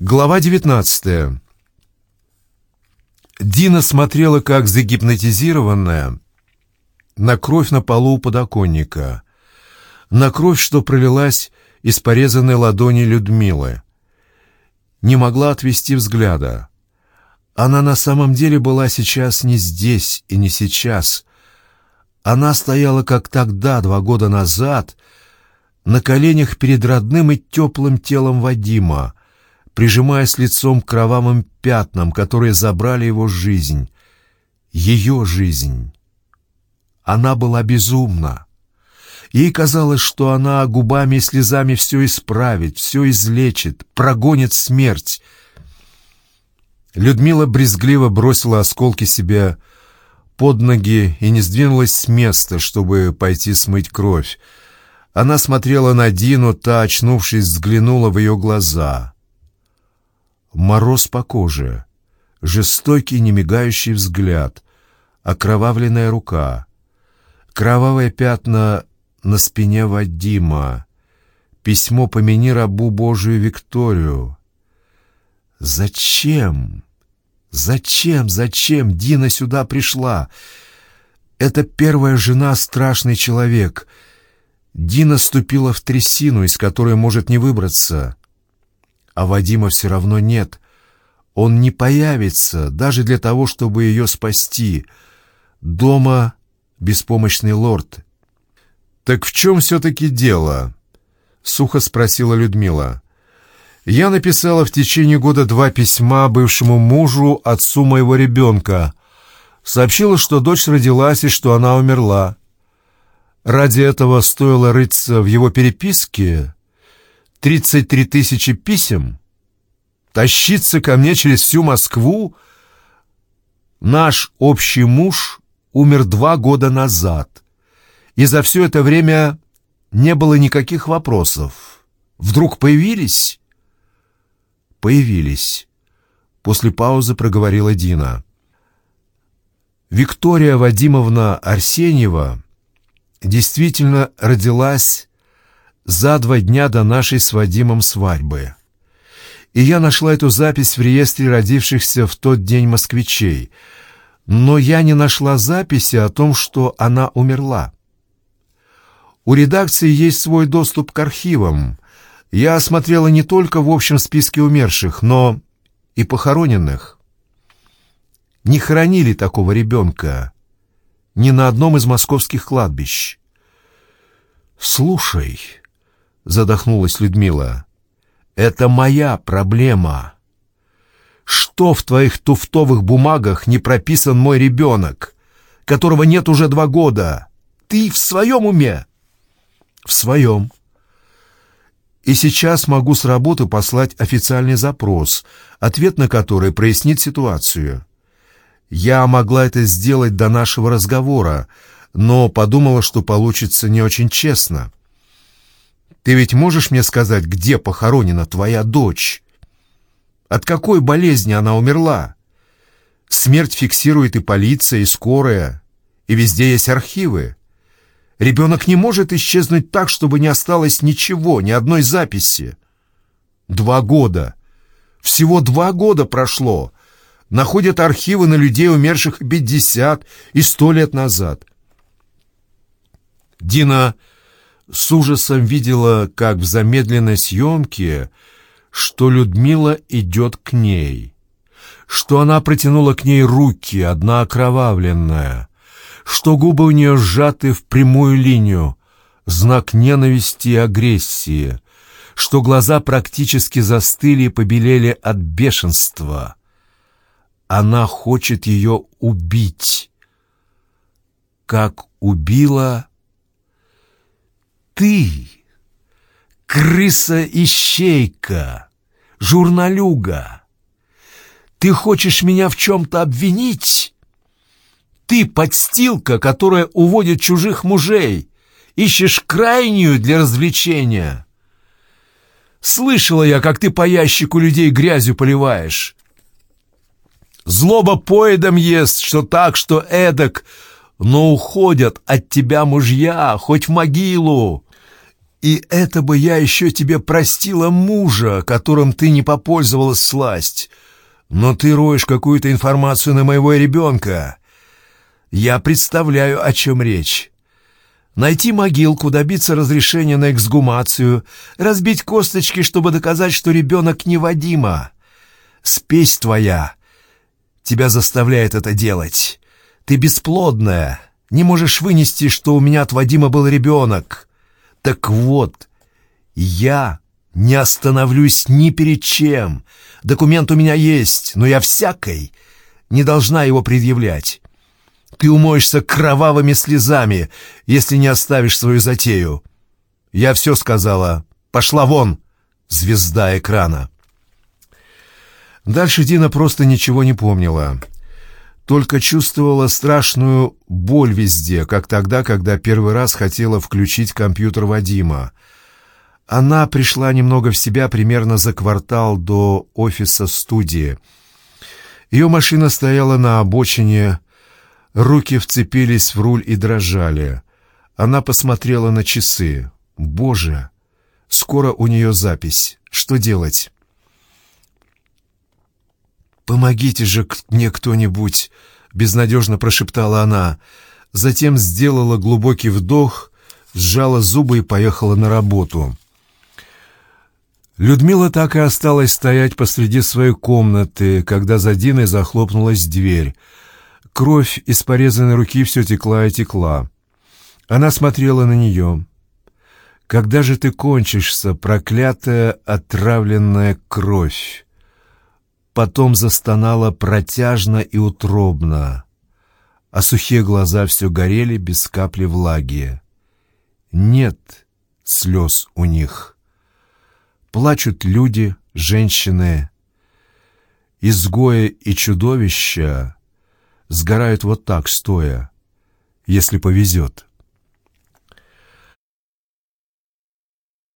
Глава 19. Дина смотрела, как загипнотизированная, на кровь на полу у подоконника, на кровь, что пролилась из порезанной ладони Людмилы. Не могла отвести взгляда. Она на самом деле была сейчас не здесь и не сейчас. Она стояла, как тогда, два года назад, на коленях перед родным и теплым телом Вадима, прижимаясь лицом к кровавым пятнам, которые забрали его жизнь, ее жизнь. Она была безумна. Ей казалось, что она губами и слезами все исправит, все излечит, прогонит смерть. Людмила брезгливо бросила осколки себе под ноги и не сдвинулась с места, чтобы пойти смыть кровь. Она смотрела на Дину, та, очнувшись, взглянула в ее глаза. Мороз по коже, жестокий, немигающий взгляд, окровавленная рука, кровавые пятна на спине Вадима, письмо «Помяни рабу Божию Викторию». Зачем? Зачем, зачем Дина сюда пришла? Это первая жена — страшный человек. Дина ступила в трясину, из которой может не выбраться а Вадима все равно нет. Он не появится даже для того, чтобы ее спасти. Дома беспомощный лорд. «Так в чем все-таки дело?» — сухо спросила Людмила. «Я написала в течение года два письма бывшему мужу, отцу моего ребенка. Сообщила, что дочь родилась и что она умерла. Ради этого стоило рыться в его переписке, 33 тысячи писем, тащиться ко мне через всю Москву. Наш общий муж умер два года назад, и за все это время не было никаких вопросов. Вдруг появились? Появились. После паузы проговорила Дина. Виктория Вадимовна Арсеньева действительно родилась за два дня до нашей с Вадимом свадьбы. И я нашла эту запись в реестре родившихся в тот день москвичей, но я не нашла записи о том, что она умерла. У редакции есть свой доступ к архивам. Я осмотрела не только в общем списке умерших, но и похороненных. Не хоронили такого ребенка ни на одном из московских кладбищ. «Слушай», задохнулась Людмила. «Это моя проблема. Что в твоих туфтовых бумагах не прописан мой ребенок, которого нет уже два года? Ты в своем уме?» «В своем», и сейчас могу с работы послать официальный запрос, ответ на который прояснит ситуацию. Я могла это сделать до нашего разговора, но подумала, что получится не очень честно. Ты ведь можешь мне сказать, где похоронена твоя дочь? От какой болезни она умерла? Смерть фиксирует и полиция, и скорая, и везде есть архивы. Ребенок не может исчезнуть так, чтобы не осталось ничего, ни одной записи. Два года. Всего два года прошло. Находят архивы на людей, умерших пятьдесят и сто лет назад. Дина с ужасом видела, как в замедленной съемке, что Людмила идет к ней, что она протянула к ней руки, одна окровавленная, что губы у нее сжаты в прямую линию, знак ненависти и агрессии, что глаза практически застыли и побелели от бешенства. Она хочет ее убить, как убила ты, крыса-ищейка, журналюга, ты хочешь меня в чем-то обвинить? Ты подстилка, которая уводит чужих мужей, ищешь крайнюю для развлечения. Слышала я, как ты по ящику людей грязью поливаешь. Злоба поедом ест, что так, что эдак, но уходят от тебя мужья, хоть в могилу. И это бы я еще тебе простила мужа, которым ты не попользовалась сласть. Но ты роешь какую-то информацию на моего ребенка. Я представляю, о чем речь. Найти могилку, добиться разрешения на эксгумацию, разбить косточки, чтобы доказать, что ребенок не Вадима. Спесь твоя тебя заставляет это делать. Ты бесплодная, не можешь вынести, что у меня от Вадима был ребенок. Так вот, я не остановлюсь ни перед чем. Документ у меня есть, но я всякой не должна его предъявлять. Ты умоешься кровавыми слезами, если не оставишь свою затею. Я все сказала. Пошла вон, звезда экрана. Дальше Дина просто ничего не помнила. Только чувствовала страшную боль везде, как тогда, когда первый раз хотела включить компьютер Вадима. Она пришла немного в себя примерно за квартал до офиса студии. Ее машина стояла на обочине, руки вцепились в руль и дрожали. Она посмотрела на часы. «Боже! Скоро у нее запись. Что делать?» «Помогите же мне кто-нибудь!» — безнадежно прошептала она. Затем сделала глубокий вдох, сжала зубы и поехала на работу. Людмила так и осталась стоять посреди своей комнаты, когда за Диной захлопнулась дверь. Кровь из порезанной руки все текла и текла. Она смотрела на нее. «Когда же ты кончишься, проклятая отравленная кровь?» Потом застонала протяжно и утробно, а сухие глаза все горели без капли влаги. Нет слез у них. Плачут люди, женщины. Изгои и чудовища сгорают вот так, стоя, если повезет.